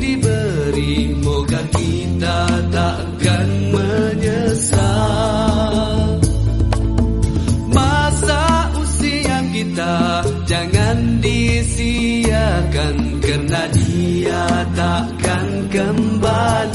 diberi Moga kita takkan menyesal. Masa usia kita jangan disiakan Kerana dia takkan kembali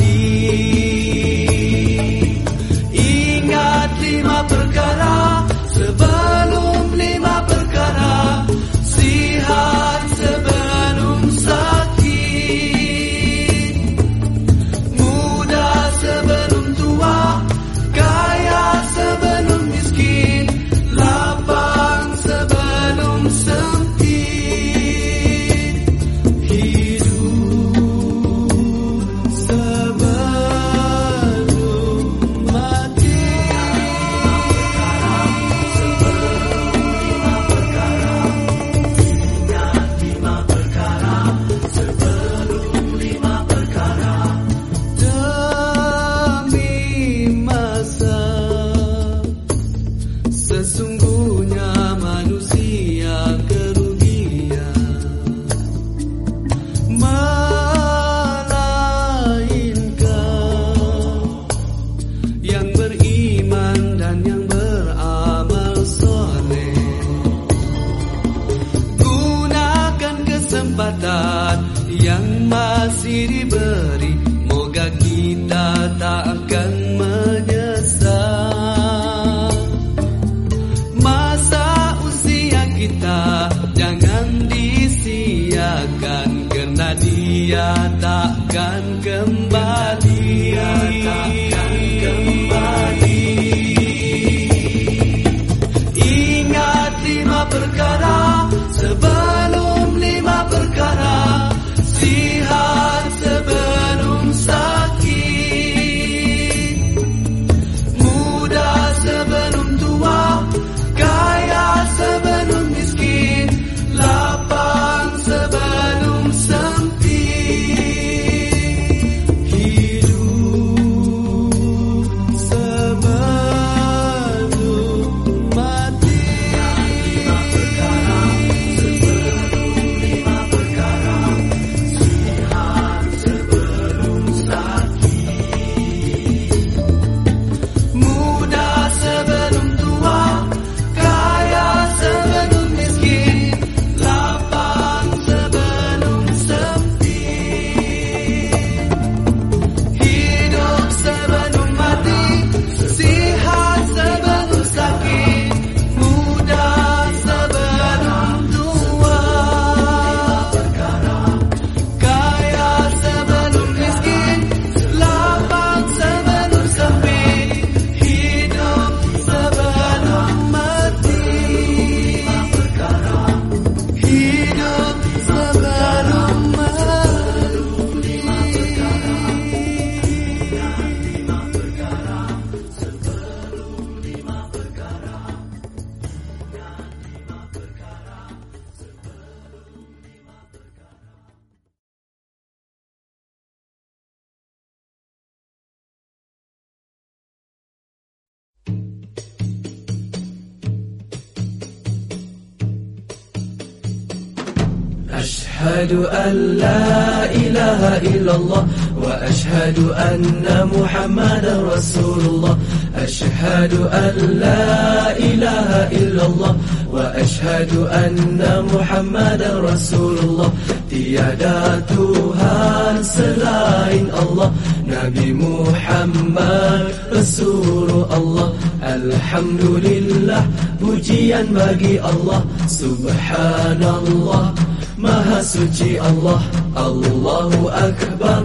أشهد أن لا إله إلا الله وأشهد أن محمدا رسول الله أشهد أن لا إله إلا الله وأشهد أن محمدا رسول الله تيادا تهان سلاين الله نبي محمد رسول الله الحمد لله بجيان بقي الله. سبحان الله. Maha suci Allah Allahu Akbar.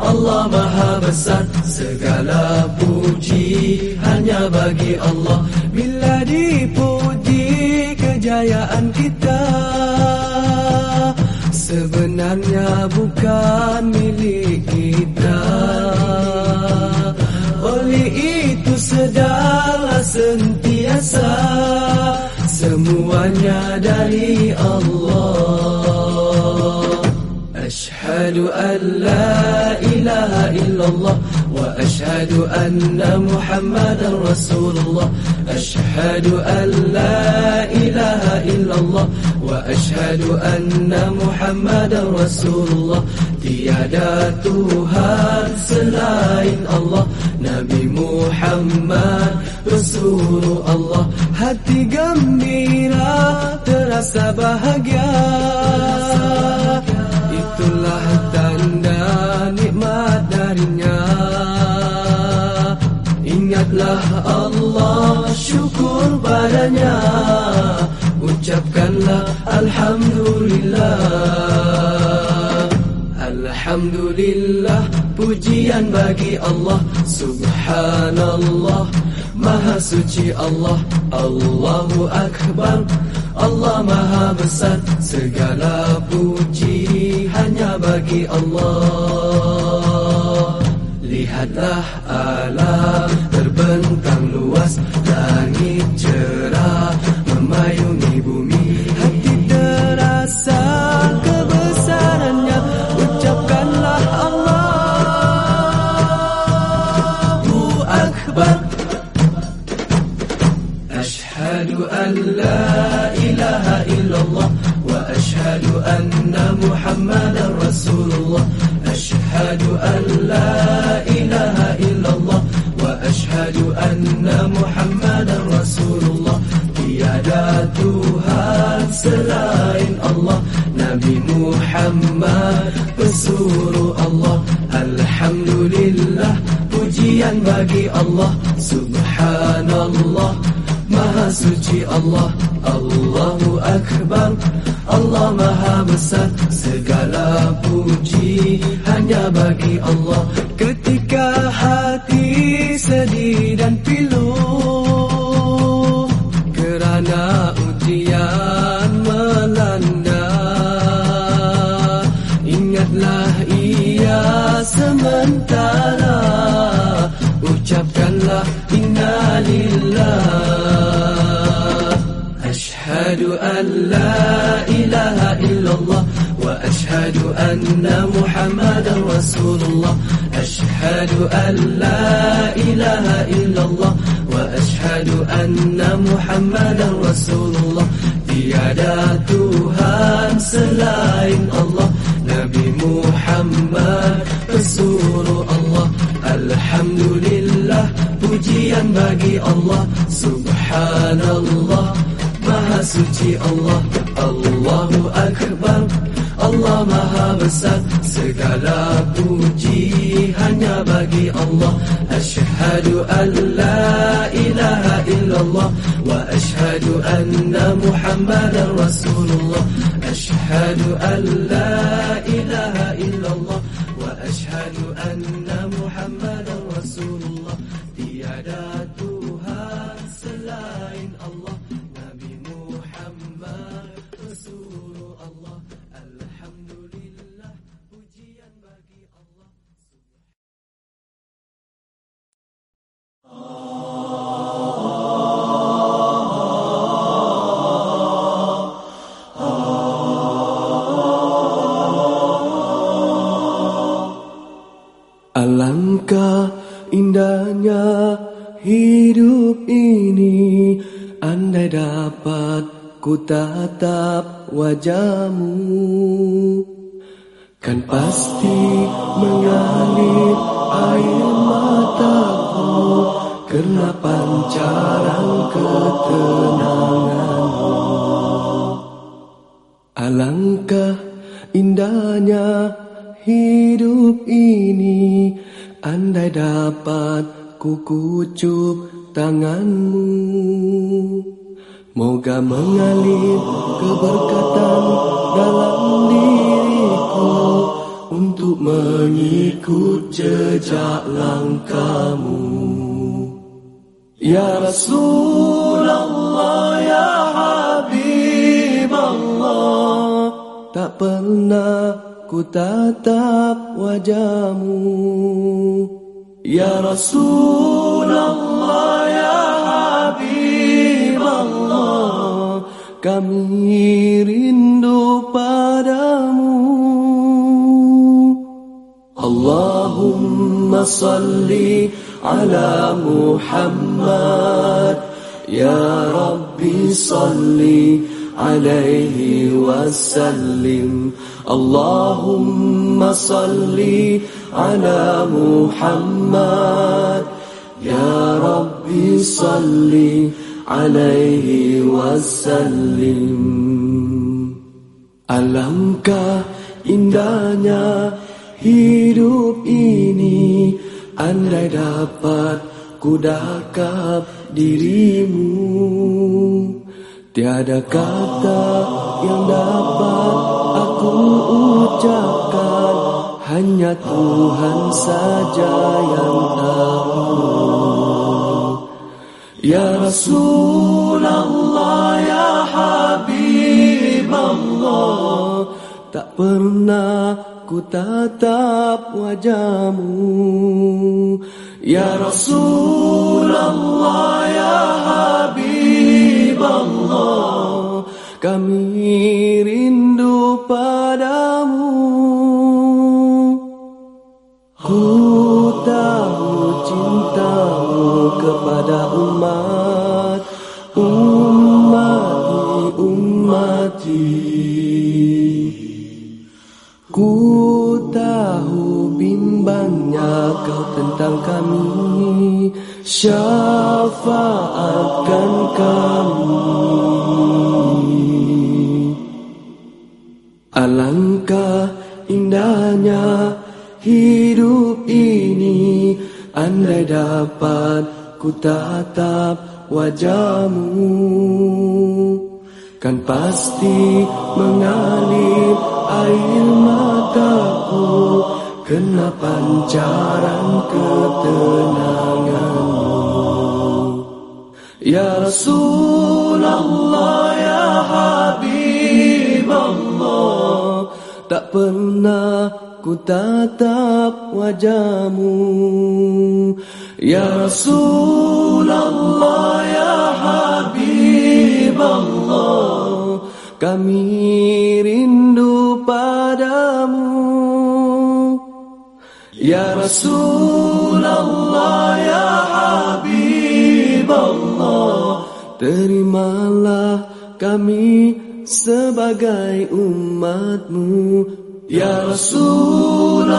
Allah Maha Besar Segala puji hanya bagi Allah. Bila dipuji kejayaan kita Sebenarnya bukan milik kita. Oleh itu sedarlah sentiasa Semuanya dari Allah أن لا إله إلا الله وأشهد أن محمدا رسول الله. أشهد أن لا إله إلا الله وأشهد أن محمدا رسول الله. Tiada Tuhan الله. نبي محمد رسول الله. هاتي Hati gembira terasa bahagia Itulah tanda nikmat darinya. Ingatlah Allah syukur padanya. Ucapkanlah Alhamdulillah. Alhamdulillah pujian bagi Allah. Subhanallah Maha suci Allah. Allahu Akbar. Allah Maha besar. Segala puji hanya bagi Allah. Lihatlah alam terbentang luas Langit cerah memayungi bumi أن محمدا رسول الله أشهد أن لا إله إلا الله وأشهد أن محمدا رسول الله Tiada Tuhan selain Allah Nabi Muhammad pesuruh Allah Alhamdulillah pujian bagi Allah Subhanallah Maha suci Allah Allahu Akbar. Allah Maha besar Segala puji hanya bagi Allah. Ketika hati sedih dan pilu Ashhadu an la ilaha illallah Wa ashhadu anna muhammadan rasulullah Ashhadu an la ilaha illallah Wa ashhadu anna muhammadan rasulullah Tiada Tuhan selain Allah Nabi Muhammad pesuruh Allah Alhamdulillah pujian bagi Allah. Subhanallah Maha suci Allah Allahu Akbar Allah Maha besar Segala puji hanya bagi Allah Ashhadu an la ilaha illallah Wa ashhadu anna muhammadan rasulullah Ashhadu an la ilaha Tak pernah ku tatap wajahmu. Ya Rasulullah ya Habib Allah Kami rindu padamu. Allahumma salli ala Muhammad. Ya Rabbi salli alaihi wasallim Allahumma salli ala Muhammad Ya Rabbi salli alaihi wasallim Alangkah indahnya hidup ini? Andai dapat ku dakap dirimu Tiada kata yang dapat aku ucapkan Hanya Tuhan saja yang tahu. Ya Rasulullah ya Habib Allah Tak pernah ku tatap wajahmu. Ya Rasulullah ya Habib Allah Kami rindu padamu. Ku tahu cintamu tentang kami. Syafaatkan kami. Alangkah indahnya hidup ini Andai dapat ku tatap wajahmu. Kan pasti mengalir air mataku Kena pancaran ketenanganmu Ya Rasulullah ya Habib Allah Tak pernah ku tatap wajahmu. Ya Rasulullah ya Habib Allah Kami rindu padamu Ya Rasulullah ya Habib Allah Terimalah kami sebagai umatmu. Ya Rasulullah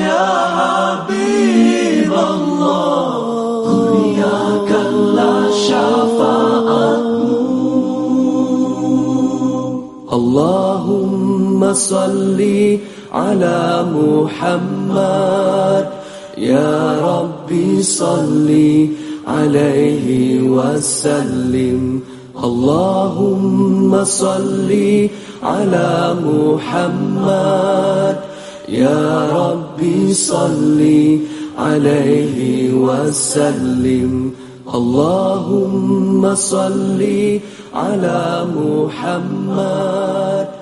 ya Habib Allah Kurniakanlah syafaatmu. Allahumma salli ala Muhammad Ya Rabbi salli alaihi wasallim Allahumma salli ala Muhammad Ya Rabbi salli alaihi wasallim Allahumma salli ala Muhammad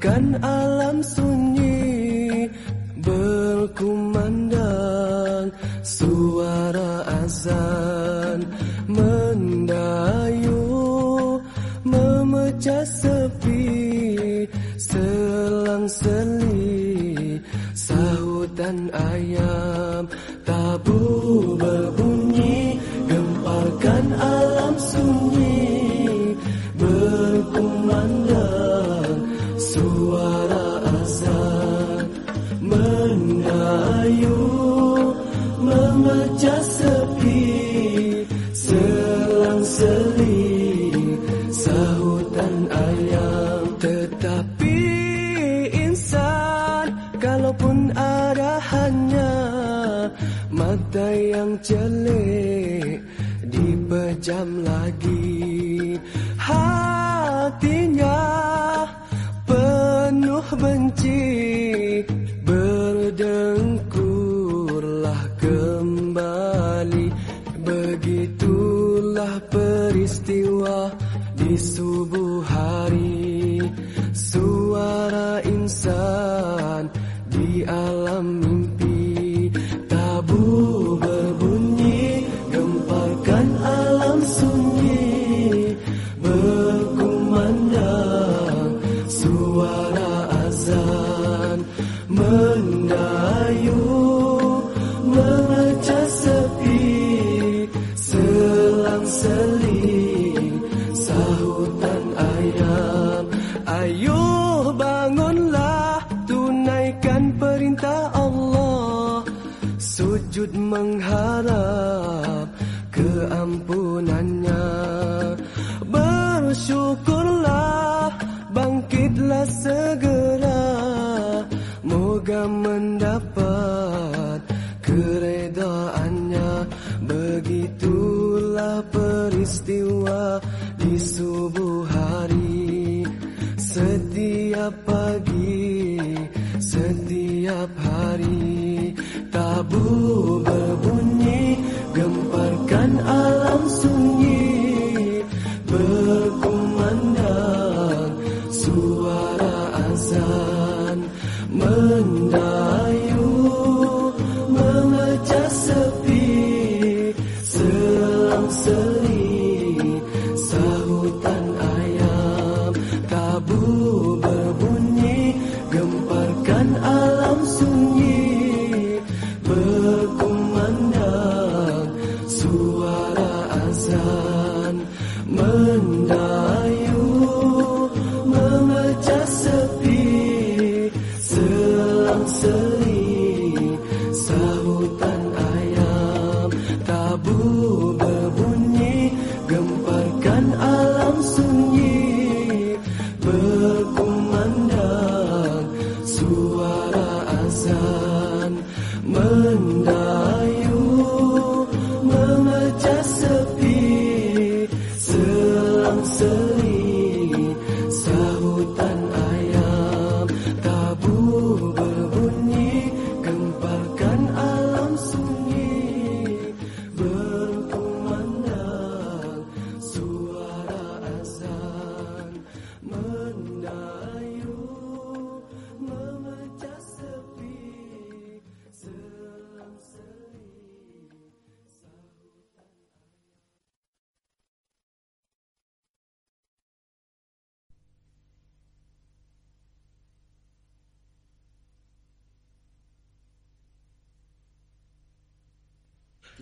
Gemparkan alam sunyi Mendayu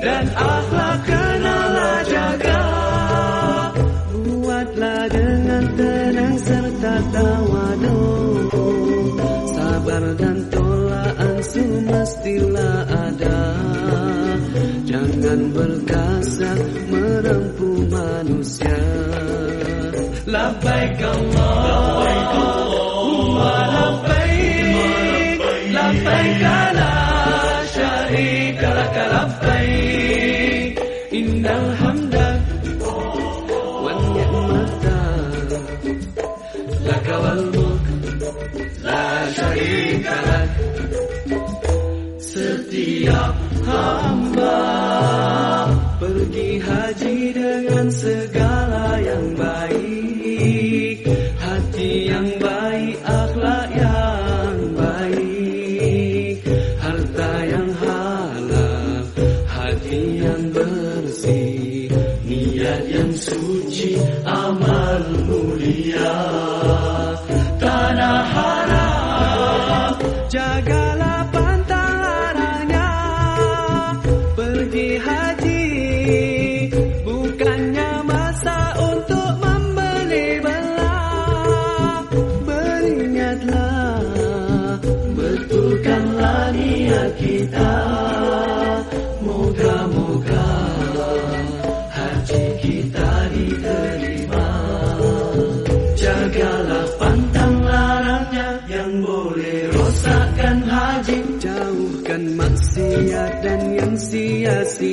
dan akhlak kenalah jaga. Buatlah dengan tenang serta tawadu sabar dan tolak semestilah ada. Jangan berkasar merempu manusia. Labbaik allah. Labbaik allah.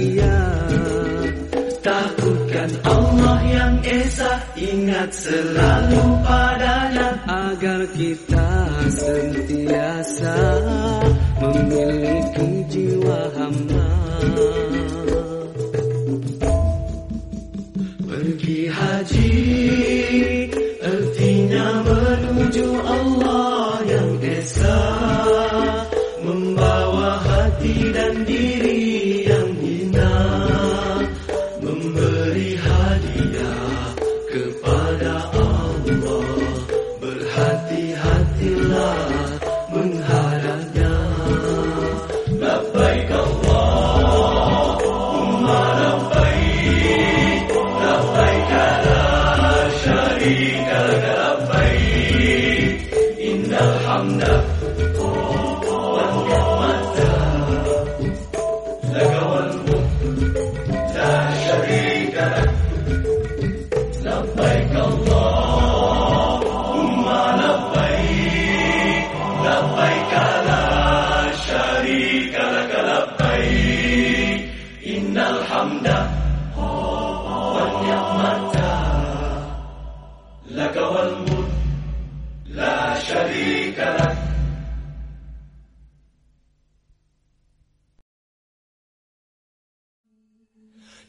dia. Takutkan Allah yang Esa Ingat selalu padanya. Agar kita sentiasa memilih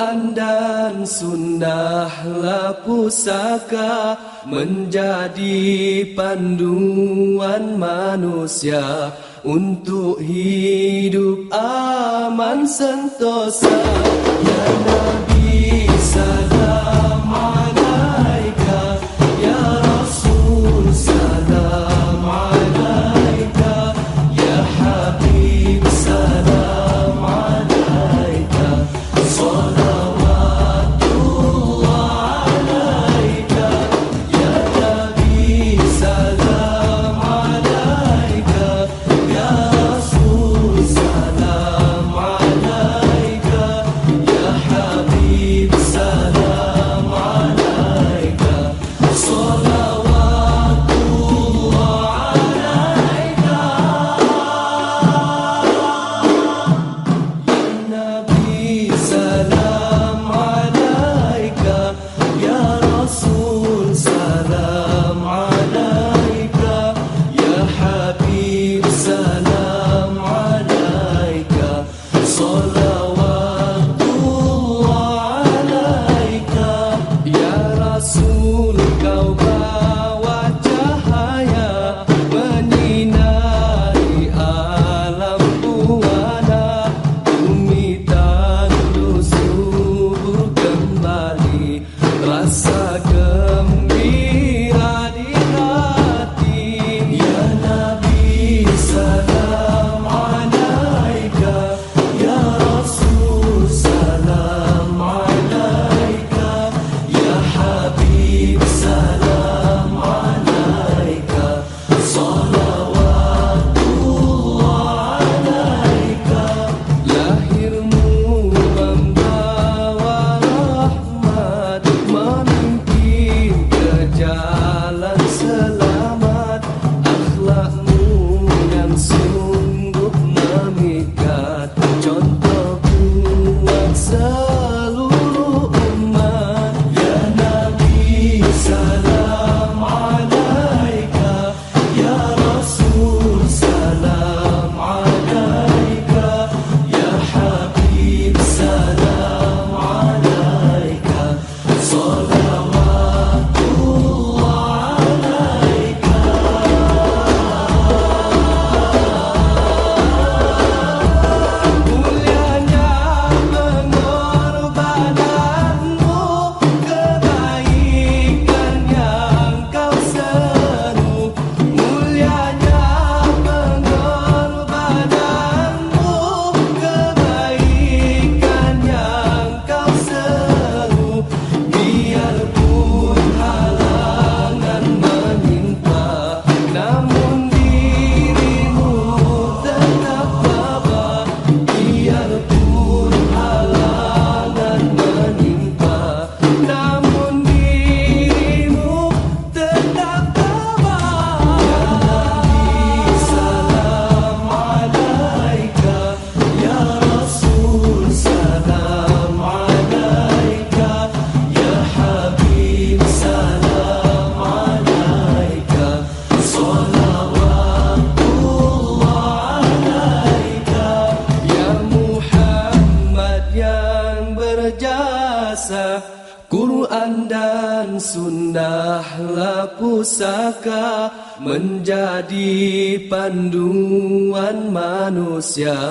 Quran dan sunnahlah pusaka menjadi panduan manusia untuk hidup aman sentosa. Ya Nabi sallallahu يا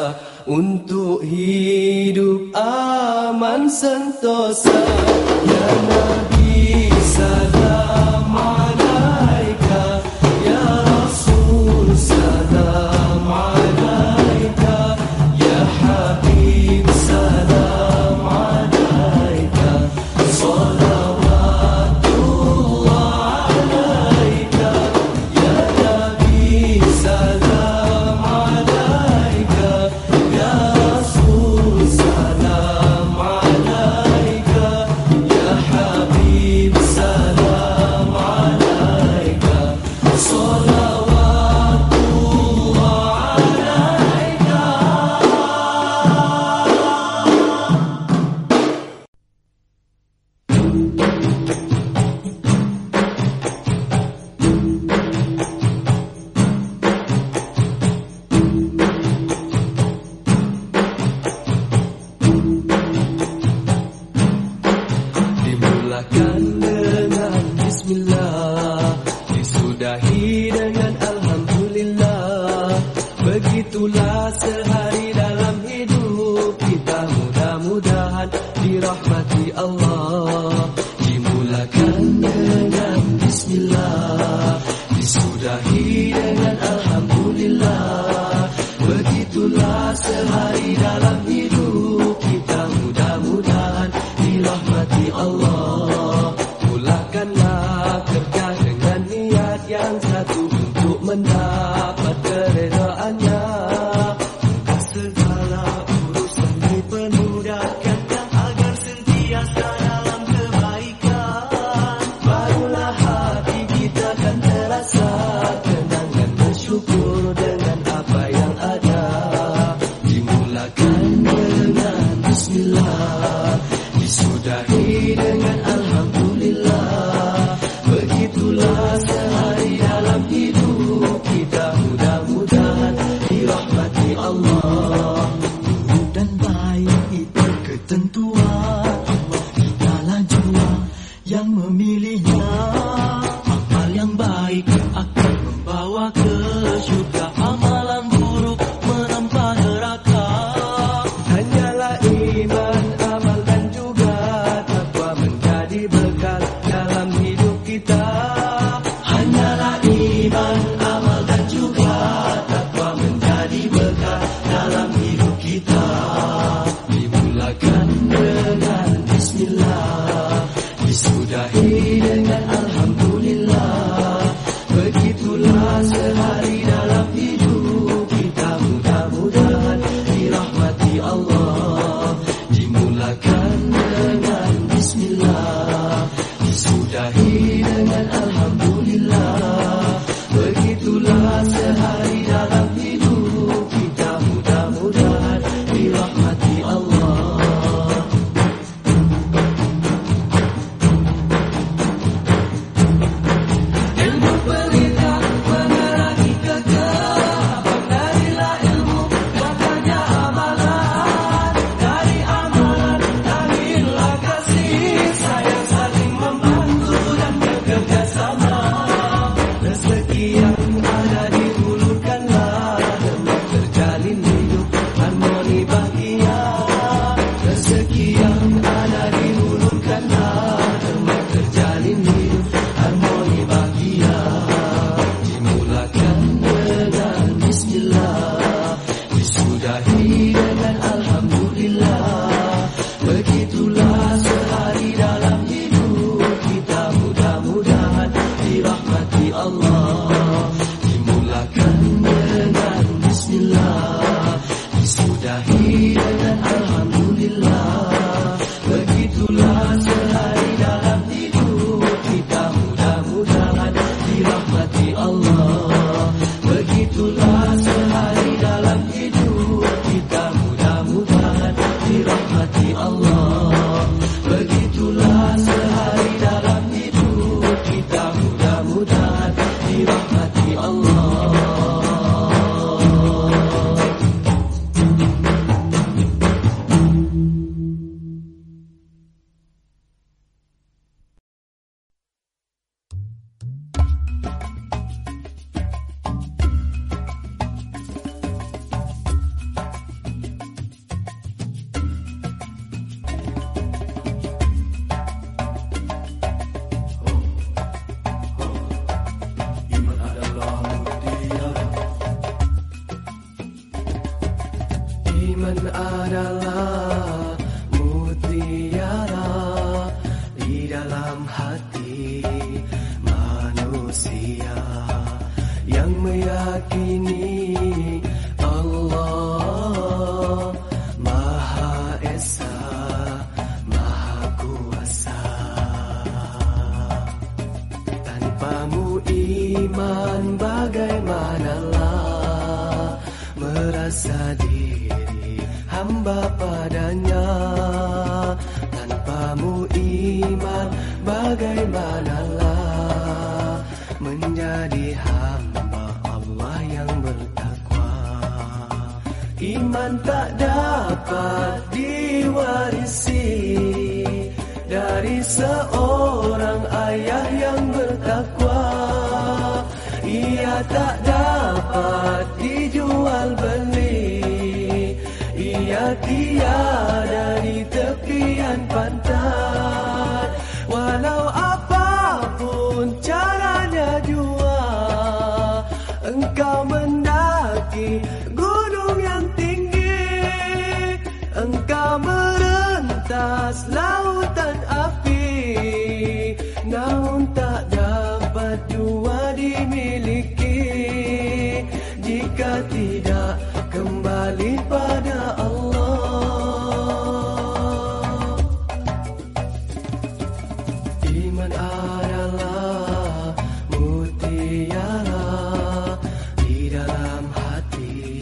dialah di dalam hati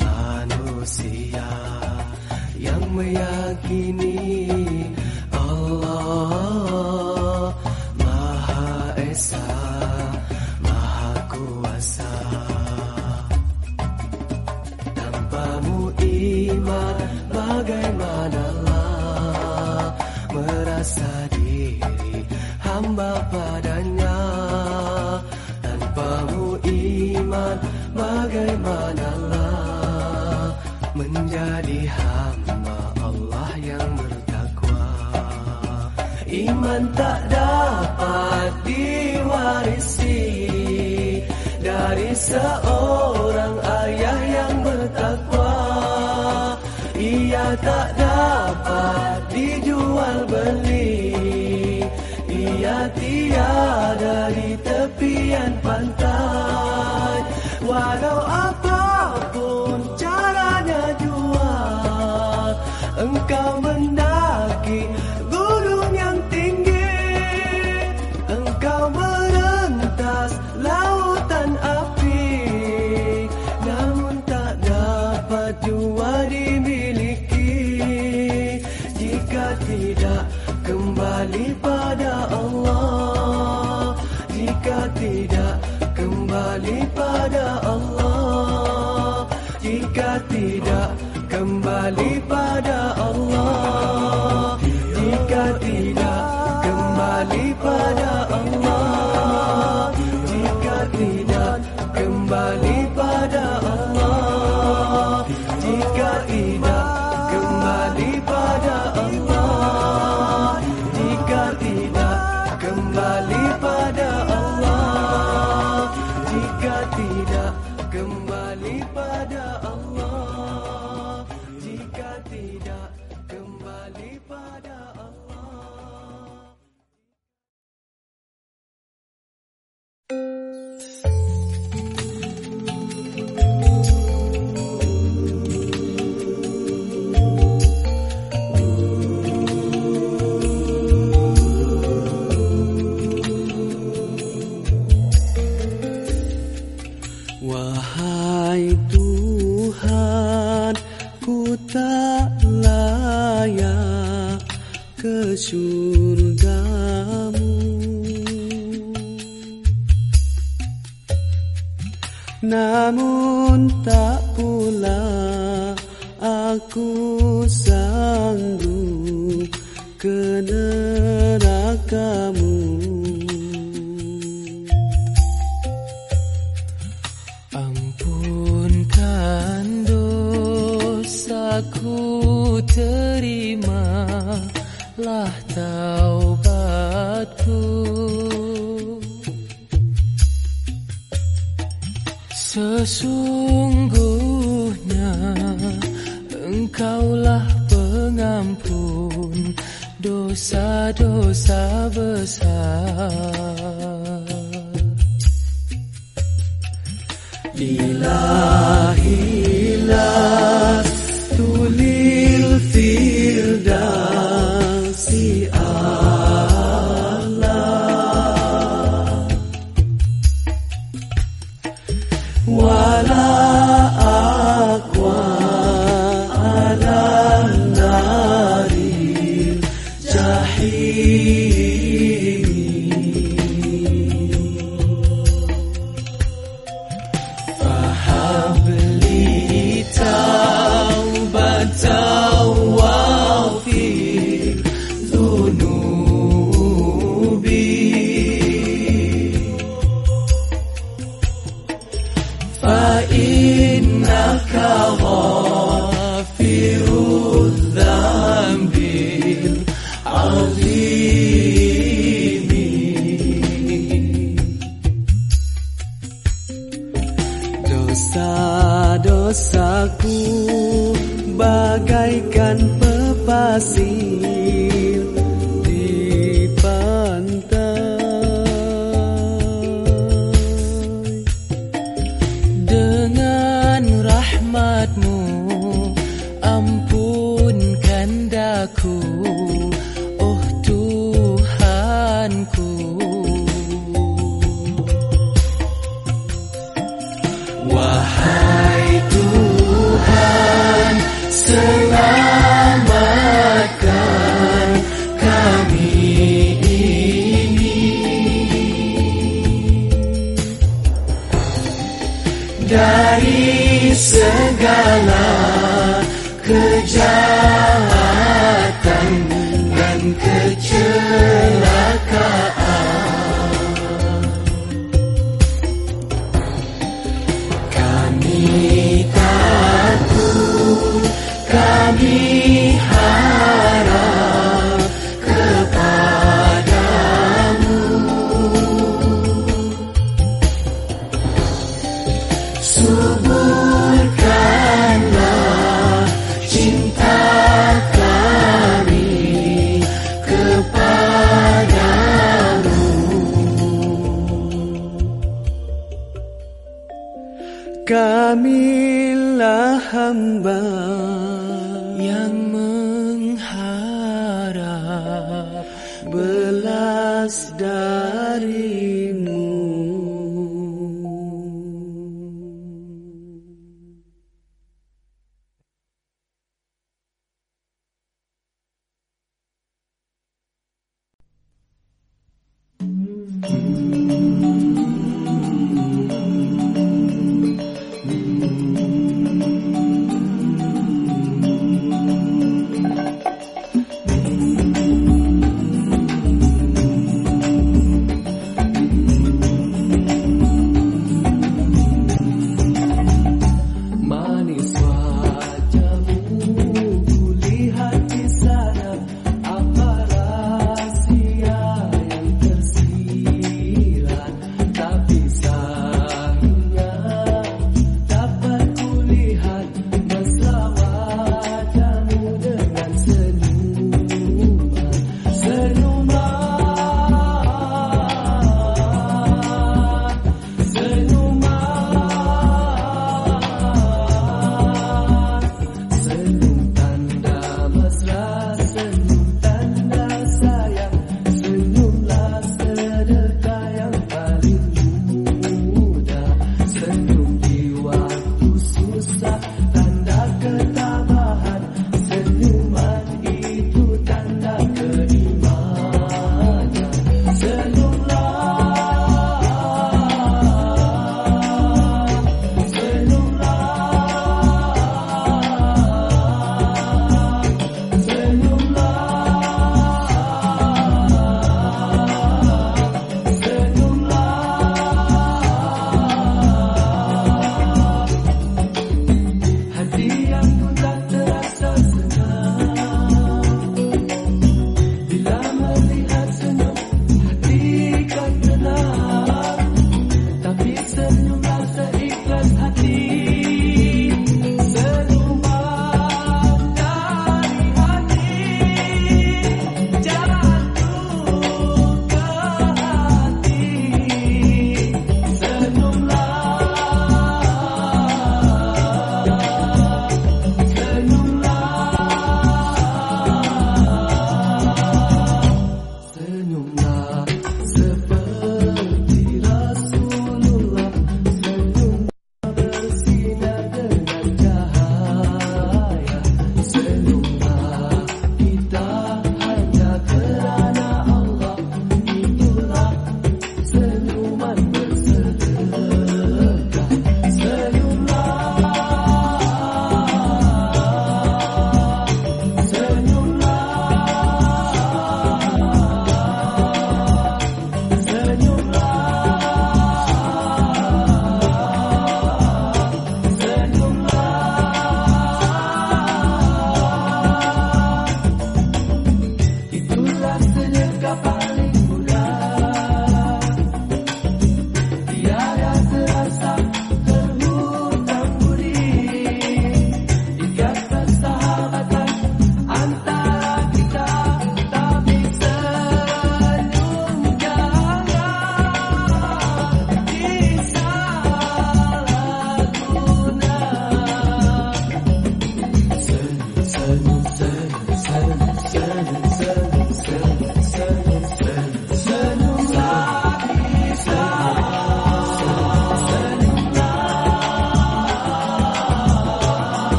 manusia yang meyakini yang tak dapat diwarisi. Dari seorang ayah yang bertakwa ia tak dapat dijual beli. Ia tiada di tepian pantai. jika tidak kembali pada Allah. lah taubatku sesungguhnya engkaulah pengampun dosa-dosa besar. Ilahi ilahi